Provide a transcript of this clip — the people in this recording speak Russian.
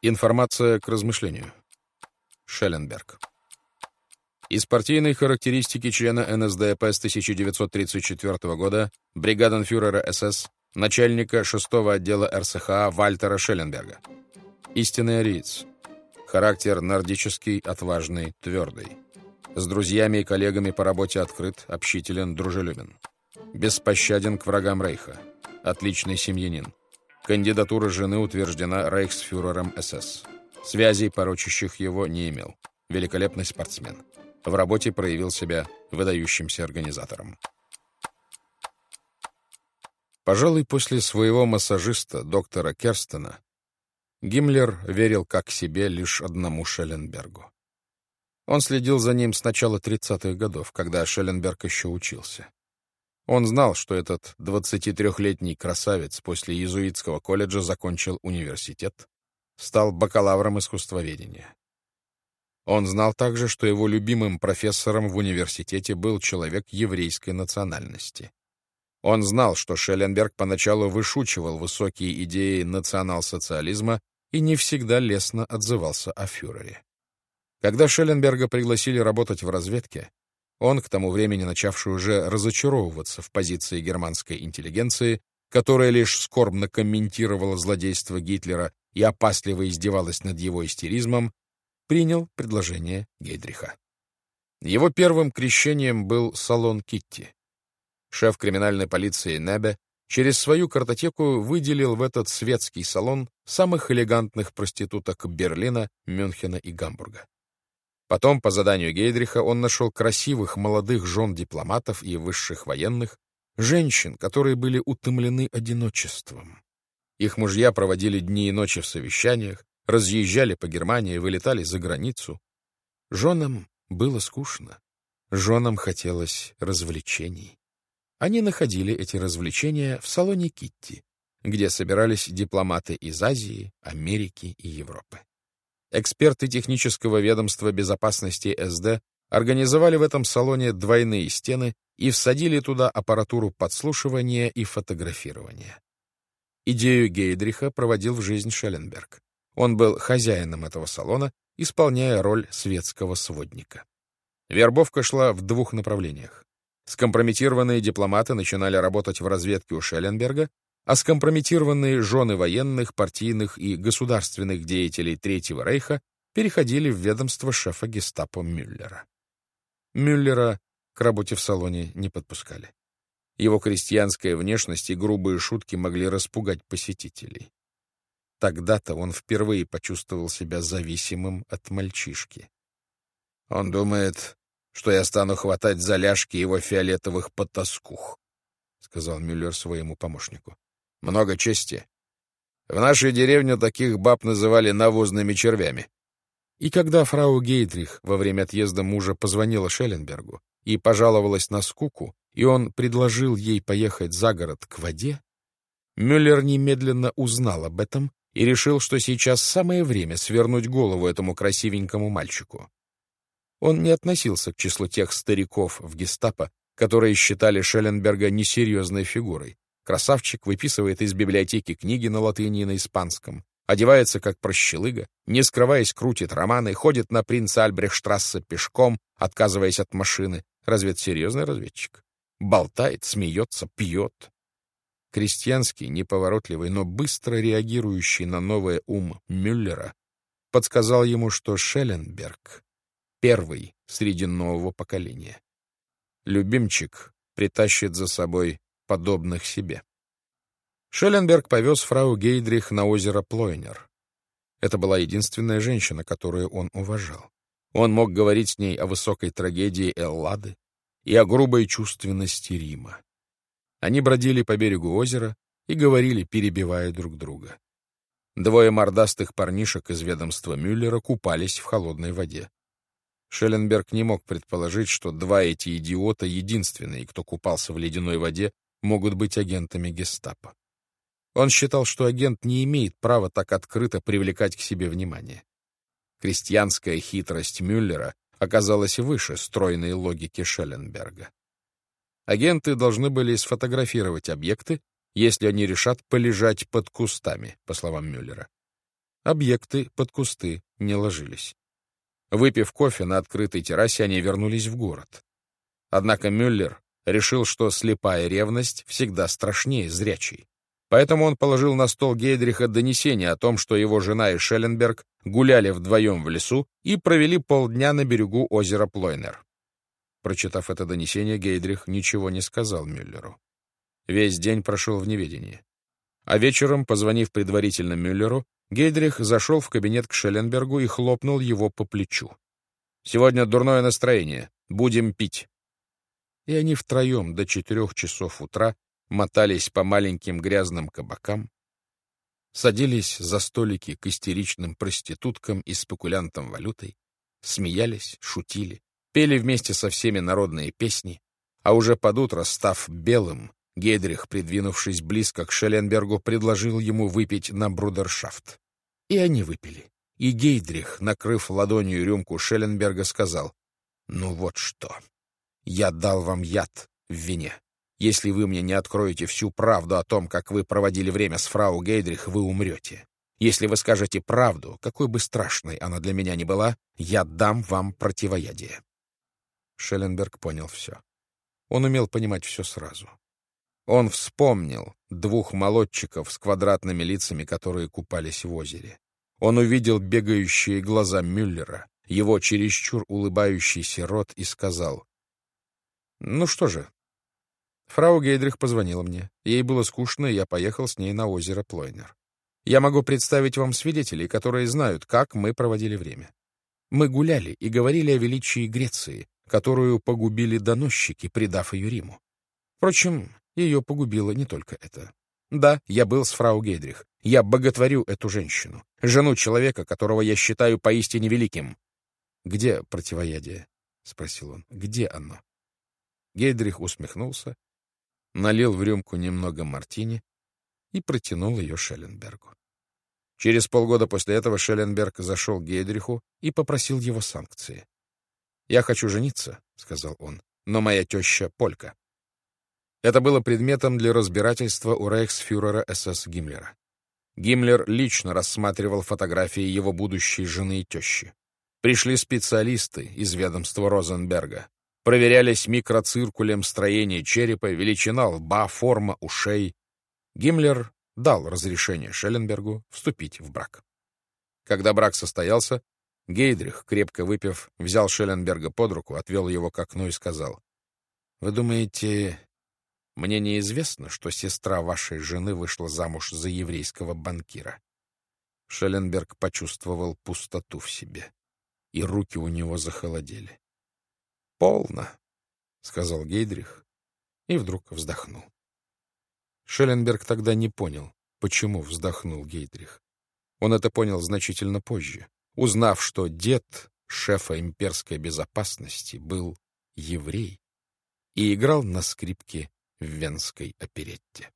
Информация к размышлению. Шелленберг. Из партийной характеристики члена НСДАП с 1934 года, бригаденфюрера СС, начальника 6-го отдела РСХА Вальтера Шелленберга. Истинный ариец. Характер нордический, отважный, твердый. С друзьями и коллегами по работе открыт, общителен, дружелюбен. Беспощаден к врагам Рейха. Отличный семьянин. Кандидатура жены утверждена рейхсфюрером СС. Связей, порочащих его, не имел. Великолепный спортсмен. В работе проявил себя выдающимся организатором. Пожалуй, после своего массажиста, доктора Керстена, Гиммлер верил как себе лишь одному Шелленбергу. Он следил за ним с начала 30-х годов, когда Шелленберг еще учился. Он знал, что этот 23-летний красавец после иезуитского колледжа закончил университет, стал бакалавром искусствоведения. Он знал также, что его любимым профессором в университете был человек еврейской национальности. Он знал, что Шелленберг поначалу вышучивал высокие идеи национал-социализма и не всегда лестно отзывался о фюрере. Когда Шелленберга пригласили работать в разведке, он, к тому времени начавший уже разочаровываться в позиции германской интеллигенции, которая лишь скорбно комментировала злодейство Гитлера и опасливо издевалась над его истеризмом, принял предложение Гейдриха. Его первым крещением был салон Китти. Шеф криминальной полиции Небе через свою картотеку выделил в этот светский салон самых элегантных проституток Берлина, Мюнхена и Гамбурга. Потом, по заданию Гейдриха, он нашел красивых молодых жен дипломатов и высших военных, женщин, которые были утомлены одиночеством. Их мужья проводили дни и ночи в совещаниях, разъезжали по Германии, вылетали за границу. Женам было скучно. Женам хотелось развлечений. Они находили эти развлечения в салоне Китти, где собирались дипломаты из Азии, Америки и Европы. Эксперты технического ведомства безопасности СД организовали в этом салоне двойные стены и всадили туда аппаратуру подслушивания и фотографирования. Идею Гейдриха проводил в жизнь Шелленберг. Он был хозяином этого салона, исполняя роль светского сводника. Вербовка шла в двух направлениях. Скомпрометированные дипломаты начинали работать в разведке у Шелленберга, а скомпрометированные жены военных, партийных и государственных деятелей Третьего Рейха переходили в ведомство шефа гестапо Мюллера. Мюллера к работе в салоне не подпускали. Его крестьянская внешность и грубые шутки могли распугать посетителей. Тогда-то он впервые почувствовал себя зависимым от мальчишки. Он думает, что я стану хватать за ляжки его фиолетовых потаскух, — сказал Мюллер своему помощнику. — Много чести. В нашей деревне таких баб называли навозными червями. И когда фрау Гейдрих во время отъезда мужа позвонила Шелленбергу и пожаловалась на скуку, и он предложил ей поехать за город к воде, Мюллер немедленно узнал об этом и решил, что сейчас самое время свернуть голову этому красивенькому мальчику. Он не относился к числу тех стариков в гестапо, которые считали Шелленберга несерьезной фигурой. Красавчик выписывает из библиотеки книги на латыни и на испанском, одевается как прощелыга, не скрываясь, крутит романы, ходит на принца Альбрехштрассе пешком, отказываясь от машины. Разве это серьезный разведчик? Болтает, смеется, пьет. Крестьянский, неповоротливый, но быстро реагирующий на новое ум Мюллера подсказал ему, что Шелленберг — первый среди нового поколения. Любимчик притащит за собой подобных себе. Шелленберг повез фрау Гейдрих на озеро Плойнер. Это была единственная женщина, которую он уважал. Он мог говорить с ней о высокой трагедии Эллады и о грубой чувственности Рима. Они бродили по берегу озера и говорили, перебивая друг друга. Двое мордастых парнишек из ведомства Мюллера купались в холодной воде. Шелленберг не мог предположить, что два эти идиота, единственные, кто купался в ледяной воде, могут быть агентами гестапо. Он считал, что агент не имеет права так открыто привлекать к себе внимание. Крестьянская хитрость Мюллера оказалась выше стройной логики Шелленберга. Агенты должны были сфотографировать объекты, если они решат полежать под кустами, по словам Мюллера. Объекты под кусты не ложились. Выпив кофе на открытой террасе, они вернулись в город. Однако Мюллер решил, что слепая ревность всегда страшнее зрячей. Поэтому он положил на стол Гейдриха донесение о том, что его жена и Шелленберг гуляли вдвоем в лесу и провели полдня на берегу озера Плойнер. Прочитав это донесение, Гейдрих ничего не сказал Мюллеру. Весь день прошел в неведении. А вечером, позвонив предварительно Мюллеру, Гейдрих зашел в кабинет к Шелленбергу и хлопнул его по плечу. «Сегодня дурное настроение. Будем пить». И они втроем до четырех часов утра мотались по маленьким грязным кабакам, садились за столики к истеричным проституткам и спекулянтам валютой, смеялись, шутили, пели вместе со всеми народные песни, а уже под утро, став белым, Гейдрих, придвинувшись близко к Шелленбергу, предложил ему выпить на брудершафт. И они выпили. И Гейдрих, накрыв ладонью рюмку Шелленберга, сказал, «Ну вот что, я дал вам яд в вине. Если вы мне не откроете всю правду о том, как вы проводили время с фрау Гейдрих, вы умрете. Если вы скажете правду, какой бы страшной она для меня ни была, я дам вам противоядие. Шелленберг понял все. Он умел понимать все сразу. Он вспомнил двух молодчиков с квадратными лицами, которые купались в озере. Он увидел бегающие глаза Мюллера, его чересчур улыбающийся рот и сказал, «Ну что же, Фрау Гейдрих позвонила мне. Ей было скучно, и я поехал с ней на озеро Плойнер. Я могу представить вам свидетелей, которые знают, как мы проводили время. Мы гуляли и говорили о величии Греции, которую погубили доносчики, предав ее Риму. Впрочем, ее погубило не только это. Да, я был с фрау Гейдрих. Я боготворю эту женщину, жену человека, которого я считаю поистине великим. — Где противоядие? — спросил он. — Где оно? Гейдрих усмехнулся налил в рюмку немного мартини и протянул ее Шелленбергу. Через полгода после этого Шелленберг зашел к Гейдриху и попросил его санкции. «Я хочу жениться», — сказал он, — «но моя теща — полька». Это было предметом для разбирательства у рейхсфюрера СС Гиммлера. Гиммлер лично рассматривал фотографии его будущей жены и тещи. Пришли специалисты из ведомства Розенберга. Проверялись микроциркулем строение черепа, величина лба, форма ушей. Гиммлер дал разрешение Шелленбергу вступить в брак. Когда брак состоялся, Гейдрих, крепко выпив, взял Шелленберга под руку, отвел его к окну и сказал, «Вы думаете, мне неизвестно, что сестра вашей жены вышла замуж за еврейского банкира?» Шелленберг почувствовал пустоту в себе, и руки у него захолодели. «Полно», — сказал Гейдрих и вдруг вздохнул. Шелленберг тогда не понял, почему вздохнул Гейдрих. Он это понял значительно позже, узнав, что дед шефа имперской безопасности был еврей и играл на скрипке в венской оперетте.